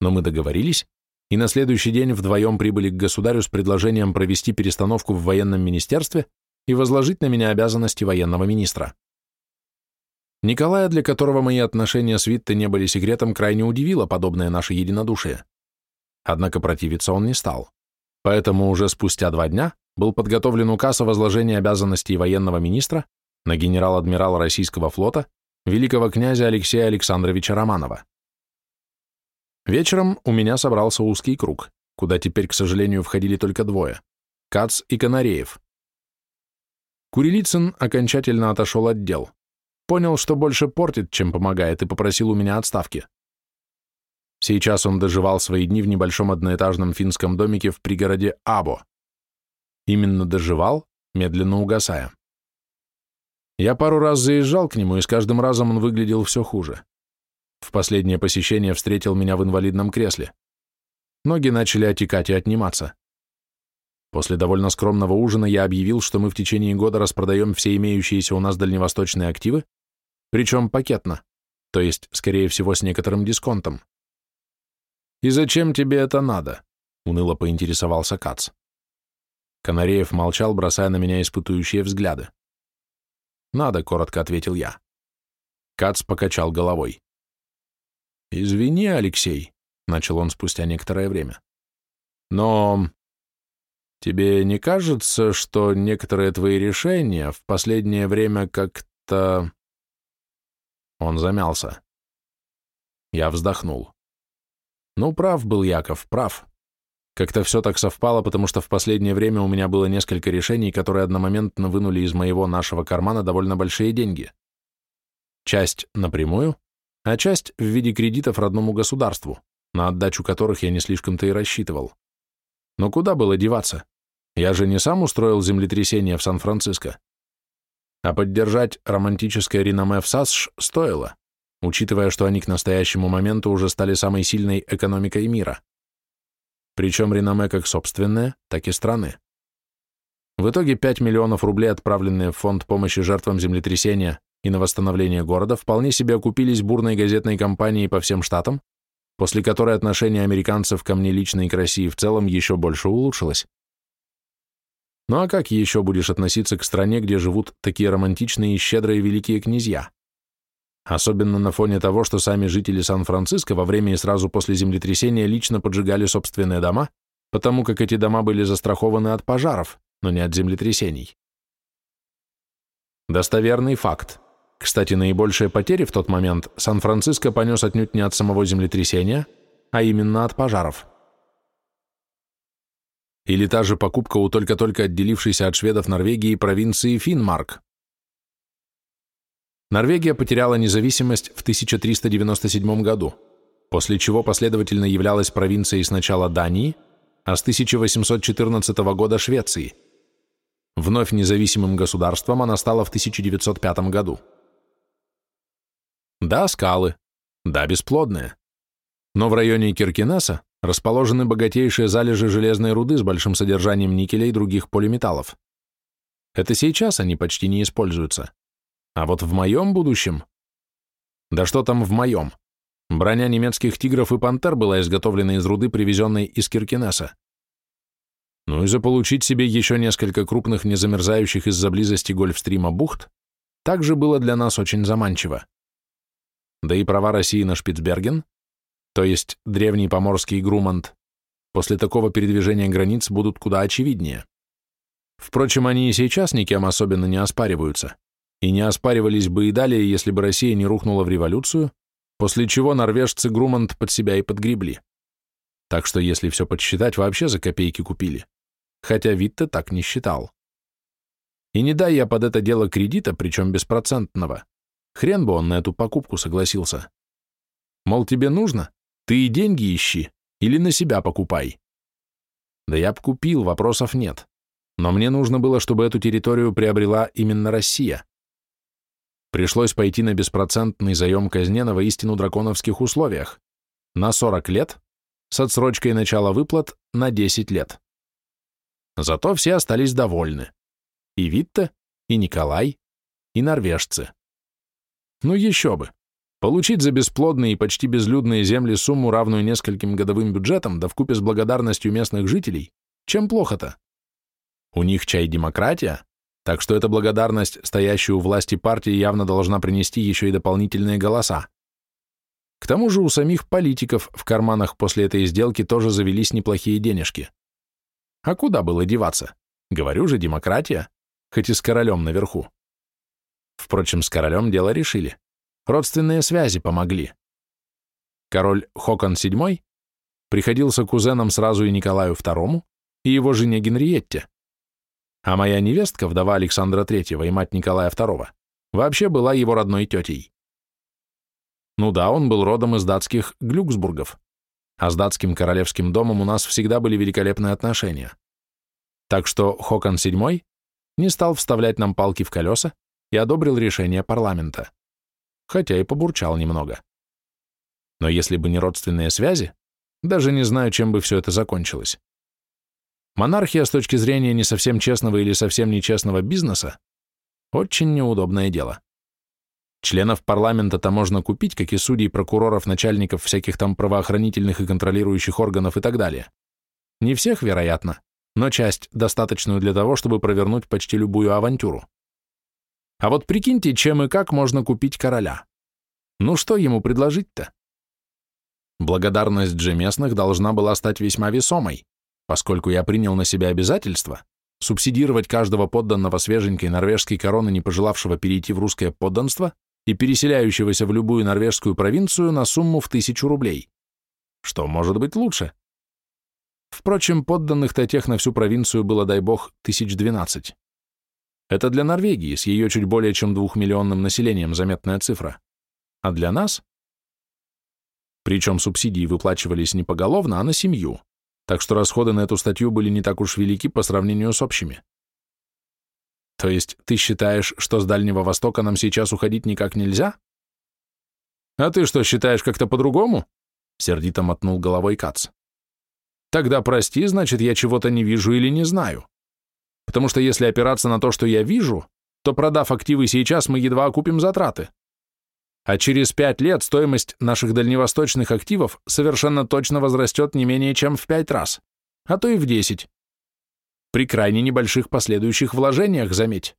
но мы договорились, и на следующий день вдвоем прибыли к государю с предложением провести перестановку в военном министерстве и возложить на меня обязанности военного министра. Николая, для которого мои отношения с Витте не были секретом, крайне удивило подобное наше единодушие. Однако противиться он не стал. Поэтому уже спустя два дня был подготовлен указ о возложении обязанностей военного министра на генерал-адмирала российского флота великого князя Алексея Александровича Романова. Вечером у меня собрался узкий круг, куда теперь, к сожалению, входили только двое – Кац и Канареев. Курилицын окончательно отошел от дел. Понял, что больше портит, чем помогает, и попросил у меня отставки. Сейчас он доживал свои дни в небольшом одноэтажном финском домике в пригороде Або. Именно доживал, медленно угасая. Я пару раз заезжал к нему, и с каждым разом он выглядел все хуже. В последнее посещение встретил меня в инвалидном кресле. Ноги начали отекать и отниматься. После довольно скромного ужина я объявил, что мы в течение года распродаем все имеющиеся у нас дальневосточные активы, причем пакетно, то есть, скорее всего, с некоторым дисконтом. «И зачем тебе это надо?» — уныло поинтересовался Кац. Канареев молчал, бросая на меня испытующие взгляды. «Надо», — коротко ответил я. Кац покачал головой. «Извини, Алексей», — начал он спустя некоторое время. «Но тебе не кажется, что некоторые твои решения в последнее время как-то...» Он замялся. Я вздохнул. Ну, прав был Яков, прав. Как-то все так совпало, потому что в последнее время у меня было несколько решений, которые одномоментно вынули из моего нашего кармана довольно большие деньги. Часть напрямую, а часть в виде кредитов родному государству, на отдачу которых я не слишком-то и рассчитывал. Но куда было деваться? Я же не сам устроил землетрясение в Сан-Франциско. А поддержать романтическое реноме в САСШ стоило, учитывая, что они к настоящему моменту уже стали самой сильной экономикой мира. Причем реноме как собственное, так и страны. В итоге 5 миллионов рублей, отправленные в фонд помощи жертвам землетрясения и на восстановление города вполне себе окупились бурной газетной кампанией по всем штатам, после которой отношение американцев ко мне лично и к России в целом еще больше улучшилось. Ну а как еще будешь относиться к стране, где живут такие романтичные и щедрые великие князья? Особенно на фоне того, что сами жители Сан-Франциско во время и сразу после землетрясения лично поджигали собственные дома, потому как эти дома были застрахованы от пожаров, но не от землетрясений. Достоверный факт. Кстати, наибольшие потери в тот момент Сан-Франциско понес отнюдь не от самого землетрясения, а именно от пожаров. Или та же покупка у только-только отделившейся от шведов Норвегии провинции Финмарк. Норвегия потеряла независимость в 1397 году, после чего последовательно являлась провинцией сначала Дании, а с 1814 года Швеции. Вновь независимым государством она стала в 1905 году. Да, скалы. Да, бесплодные. Но в районе Киркинесса расположены богатейшие залежи железной руды с большим содержанием никеля и других полиметаллов. Это сейчас они почти не используются. А вот в моем будущем... Да что там в моем? Броня немецких тигров и пантер была изготовлена из руды, привезенной из Киркинесса. Ну и заполучить себе еще несколько крупных незамерзающих из-за близости гольфстрима бухт также было для нас очень заманчиво. Да и права России на Шпицберген, то есть древний поморский Грумант, после такого передвижения границ будут куда очевиднее. Впрочем, они и сейчас никем особенно не оспариваются, и не оспаривались бы и далее, если бы Россия не рухнула в революцию, после чего норвежцы Грумант под себя и подгребли. Так что, если все подсчитать, вообще за копейки купили. Хотя Витте так не считал. И не дай я под это дело кредита, причем беспроцентного, хрен бы он на эту покупку согласился. Мол, тебе нужно? Ты и деньги ищи, или на себя покупай. Да я б купил, вопросов нет. Но мне нужно было, чтобы эту территорию приобрела именно Россия. Пришлось пойти на беспроцентный заем казне на воистину драконовских условиях. На 40 лет, с отсрочкой начала выплат на 10 лет. Зато все остались довольны. И Витте, и Николай, и норвежцы. Ну еще бы. Получить за бесплодные и почти безлюдные земли сумму, равную нескольким годовым бюджетам, да вкупе с благодарностью местных жителей, чем плохо-то? У них чай демократия, так что эта благодарность, стоящая у власти партии, явно должна принести еще и дополнительные голоса. К тому же у самих политиков в карманах после этой сделки тоже завелись неплохие денежки. А куда было деваться? Говорю же, демократия, хоть и с королем наверху. Впрочем, с королем дело решили. Родственные связи помогли. Король Хокон VII приходился кузеном сразу и Николаю II, и его жене Генриетте. А моя невестка, вдова Александра III и мать Николая II, вообще была его родной тетей. Ну да, он был родом из датских Глюксбургов, а с датским королевским домом у нас всегда были великолепные отношения. Так что Хокон VII не стал вставлять нам палки в колеса и одобрил решение парламента, хотя и побурчал немного. Но если бы не родственные связи, даже не знаю, чем бы все это закончилось. Монархия с точки зрения не совсем честного или совсем нечестного бизнеса – очень неудобное дело. Членов парламента-то можно купить, как и судей, прокуроров, начальников всяких там правоохранительных и контролирующих органов и так далее. Не всех, вероятно, но часть, достаточную для того, чтобы провернуть почти любую авантюру. А вот прикиньте, чем и как можно купить короля. Ну что ему предложить-то? Благодарность же местных должна была стать весьма весомой поскольку я принял на себя обязательство субсидировать каждого подданного свеженькой норвежской короны, не пожелавшего перейти в русское подданство и переселяющегося в любую норвежскую провинцию на сумму в тысячу рублей. Что может быть лучше? Впрочем, подданных-то тех на всю провинцию было, дай бог, тысяч двенадцать. Это для Норвегии с ее чуть более чем двухмиллионным населением заметная цифра. А для нас? Причем субсидии выплачивались не поголовно, а на семью так что расходы на эту статью были не так уж велики по сравнению с общими. То есть ты считаешь, что с Дальнего Востока нам сейчас уходить никак нельзя? А ты что, считаешь как-то по-другому? Сердито мотнул головой Кац. Тогда прости, значит, я чего-то не вижу или не знаю. Потому что если опираться на то, что я вижу, то, продав активы сейчас, мы едва окупим затраты а через пять лет стоимость наших дальневосточных активов совершенно точно возрастет не менее чем в пять раз, а то и в десять. При крайне небольших последующих вложениях, заметь,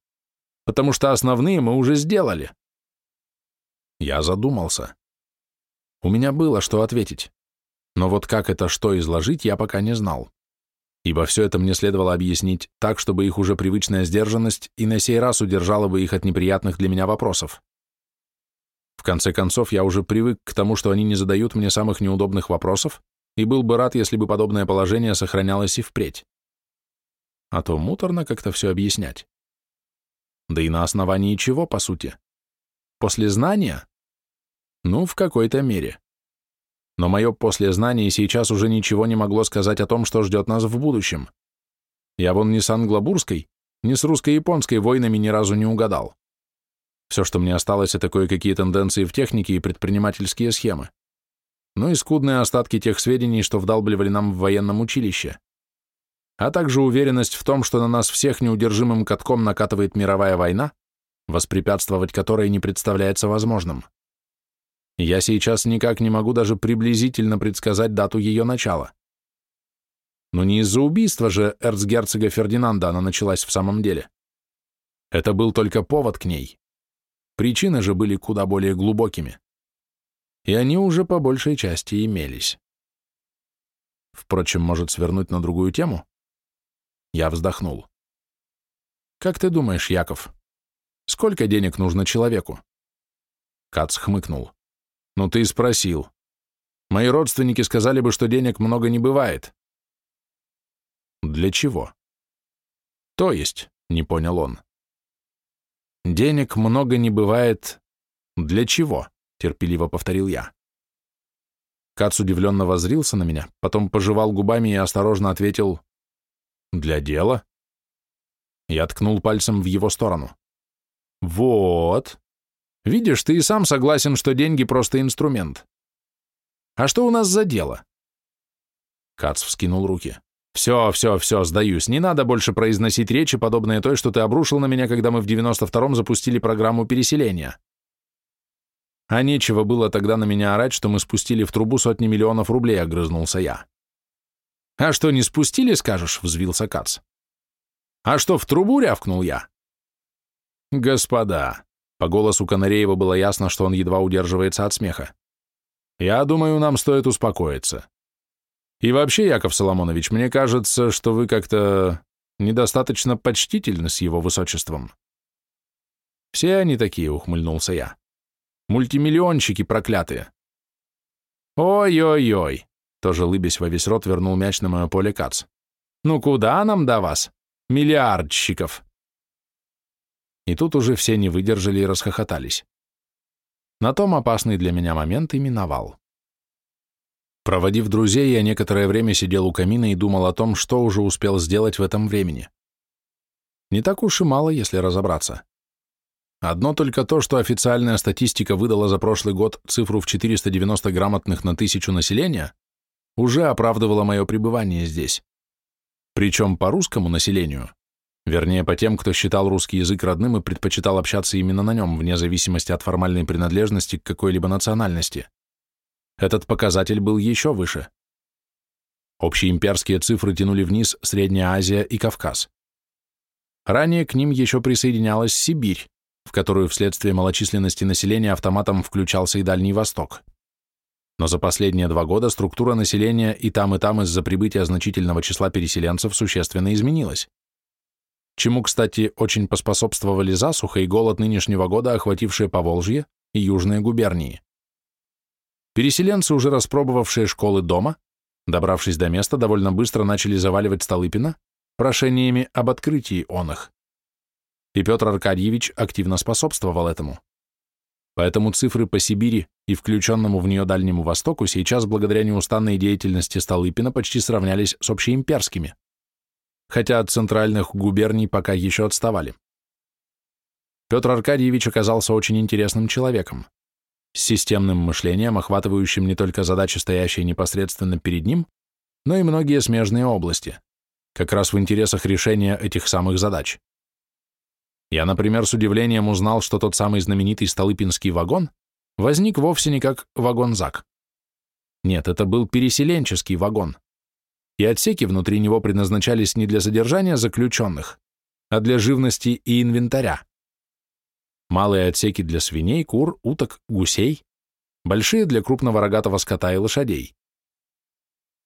потому что основные мы уже сделали. Я задумался. У меня было что ответить, но вот как это что изложить, я пока не знал, ибо все это мне следовало объяснить так, чтобы их уже привычная сдержанность и на сей раз удержала бы их от неприятных для меня вопросов. В конце концов, я уже привык к тому, что они не задают мне самых неудобных вопросов, и был бы рад, если бы подобное положение сохранялось и впредь. А то муторно как-то все объяснять. Да и на основании чего, по сути? После знания? Ну, в какой-то мере. Но мое послезнание сейчас уже ничего не могло сказать о том, что ждет нас в будущем. Я вон ни с англобурской, ни с русско-японской войнами ни разу не угадал. Все, что мне осталось, это кое-какие тенденции в технике и предпринимательские схемы. Ну и скудные остатки тех сведений, что вдалбливали нам в военном училище. А также уверенность в том, что на нас всех неудержимым катком накатывает мировая война, воспрепятствовать которой не представляется возможным. Я сейчас никак не могу даже приблизительно предсказать дату ее начала. Но не из-за убийства же эрцгерцога Фердинанда она началась в самом деле. Это был только повод к ней. Причины же были куда более глубокими. И они уже по большей части имелись. Впрочем, может свернуть на другую тему? Я вздохнул. Как ты думаешь, Яков, сколько денег нужно человеку? Кац хмыкнул. Ну ты спросил. Мои родственники сказали бы, что денег много не бывает. Для чего? То есть, не понял он. Денег много не бывает. Для чего? Терпеливо повторил я. Кац удивленно воззрился на меня, потом пожевал губами и осторожно ответил «Для дела?» Я ткнул пальцем в его сторону. «Вот. Видишь, ты и сам согласен, что деньги просто инструмент. А что у нас за дело?» Кац вскинул руки. «Все, все, все, сдаюсь. Не надо больше произносить речи, подобные той, что ты обрушил на меня, когда мы в 92-м запустили программу переселения. А нечего было тогда на меня орать, что мы спустили в трубу сотни миллионов рублей, огрызнулся я. А что, не спустили, скажешь, взвился Кац. А что, в трубу рявкнул я? Господа, по голосу Канареева было ясно, что он едва удерживается от смеха. Я думаю, нам стоит успокоиться. И вообще, Яков Соломонович, мне кажется, что вы как-то недостаточно почтительны с его высочеством. Все они такие, ухмыльнулся я. Мультимиллионщики проклятые. Ой-ой-ой, тоже лыбясь во весь рот вернул мяч на мое поле Кац. Ну куда нам до вас, миллиардщиков? И тут уже все не выдержали и расхохотались. На том опасный для меня момент и миновал. Проводив друзей, я некоторое время сидел у камина и думал о том, что уже успел сделать в этом времени. Не так уж и мало, если разобраться. Одно только то, что официальная статистика выдала за прошлый год цифру в 490 грамотных на тысячу населения, уже оправдывало мое пребывание здесь. Причем по русскому населению, вернее, по тем, кто считал русский язык родным и предпочитал общаться именно на нем, вне зависимости от формальной принадлежности к какой-либо национальности. Этот показатель был еще выше. Общие имперские цифры тянули вниз Средняя Азия и Кавказ. Ранее к ним еще присоединялась Сибирь, в которую вследствие малочисленности населения автоматом включался и Дальний Восток. Но за последние два года структура населения и там, и там из-за прибытия значительного числа переселенцев существенно изменилась. Чему, кстати, очень поспособствовали засуха и голод нынешнего года, охватившие Поволжье и южные губернии. Переселенцы, уже распробовавшие школы дома, добравшись до места, довольно быстро начали заваливать Столыпина прошениями об открытии он и Петр Аркадьевич активно способствовал этому. Поэтому цифры по Сибири и включенному в нее Дальнему Востоку сейчас благодаря неустанной деятельности Столыпина почти сравнялись с общеимперскими, хотя от центральных губерний пока еще отставали. Петр Аркадьевич оказался очень интересным человеком, с системным мышлением, охватывающим не только задачи, стоящие непосредственно перед ним, но и многие смежные области, как раз в интересах решения этих самых задач. Я, например, с удивлением узнал, что тот самый знаменитый Столыпинский вагон возник вовсе не как вагон-зак. Нет, это был переселенческий вагон. И отсеки внутри него предназначались не для содержания заключенных, а для живности и инвентаря. Малые отсеки для свиней, кур, уток, гусей, большие для крупного рогатого скота и лошадей.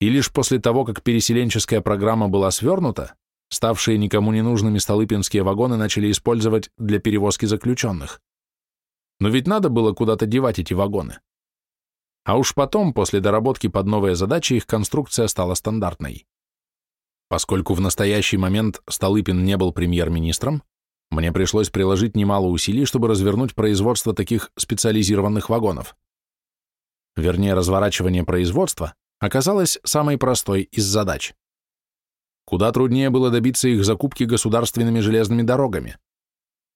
И лишь после того, как переселенческая программа была свернута, Ставшие никому не нужными столыпинские вагоны начали использовать для перевозки заключенных. Но ведь надо было куда-то девать эти вагоны. А уж потом, после доработки под новые задачи, их конструкция стала стандартной. Поскольку в настоящий момент Столыпин не был премьер-министром, мне пришлось приложить немало усилий, чтобы развернуть производство таких специализированных вагонов. Вернее, разворачивание производства оказалось самой простой из задач. Куда труднее было добиться их закупки государственными железными дорогами.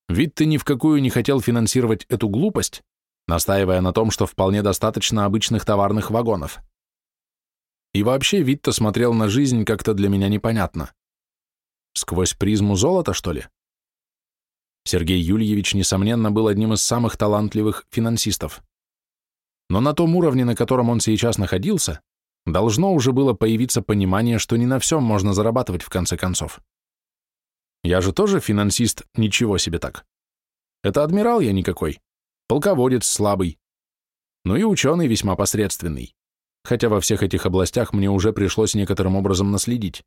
Ведь ты ни в какую не хотел финансировать эту глупость, настаивая на том, что вполне достаточно обычных товарных вагонов. И вообще Витта смотрел на жизнь как-то для меня непонятно. Сквозь призму золота, что ли? Сергей Юльевич, несомненно, был одним из самых талантливых финансистов. Но на том уровне, на котором он сейчас находился, должно уже было появиться понимание, что не на всем можно зарабатывать в конце концов. Я же тоже финансист, ничего себе так. Это адмирал я никакой, полководец слабый, ну и ученый весьма посредственный, хотя во всех этих областях мне уже пришлось некоторым образом наследить.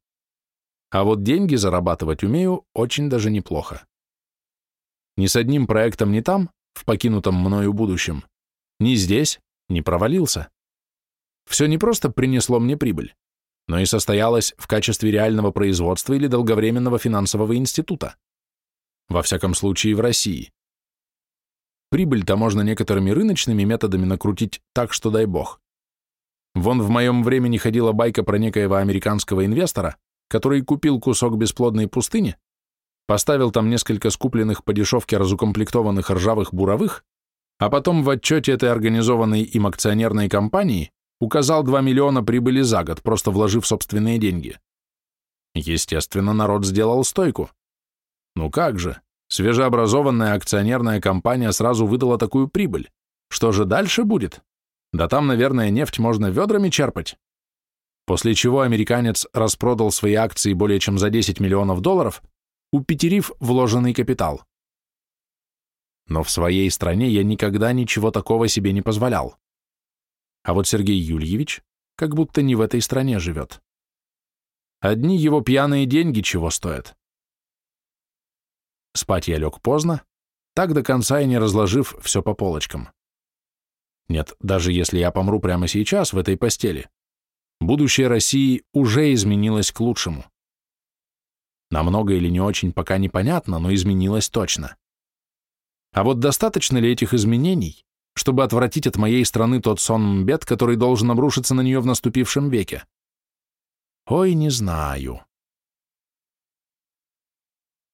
А вот деньги зарабатывать умею очень даже неплохо. Ни с одним проектом не там, в покинутом мною будущем, ни здесь не провалился. Все не просто принесло мне прибыль, но и состоялось в качестве реального производства или долговременного финансового института. Во всяком случае, в России. Прибыль-то можно некоторыми рыночными методами накрутить так, что дай бог. Вон в моем времени ходила байка про некоего американского инвестора, который купил кусок бесплодной пустыни, поставил там несколько скупленных по дешевке разукомплектованных ржавых буровых, а потом в отчете этой организованной им акционерной компании указал 2 миллиона прибыли за год, просто вложив собственные деньги. Естественно, народ сделал стойку. Ну как же, свежеобразованная акционерная компания сразу выдала такую прибыль. Что же дальше будет? Да там, наверное, нефть можно ведрами черпать. После чего американец распродал свои акции более чем за 10 миллионов долларов, упетерив вложенный капитал. Но в своей стране я никогда ничего такого себе не позволял. А вот Сергей Юльевич как будто не в этой стране живет. Одни его пьяные деньги чего стоят. Спать я лег поздно, так до конца и не разложив все по полочкам. Нет, даже если я помру прямо сейчас в этой постели, будущее России уже изменилось к лучшему. Намного или не очень пока непонятно, но изменилось точно. А вот достаточно ли этих изменений, чтобы отвратить от моей страны тот сон бед, который должен обрушиться на нее в наступившем веке? Ой, не знаю.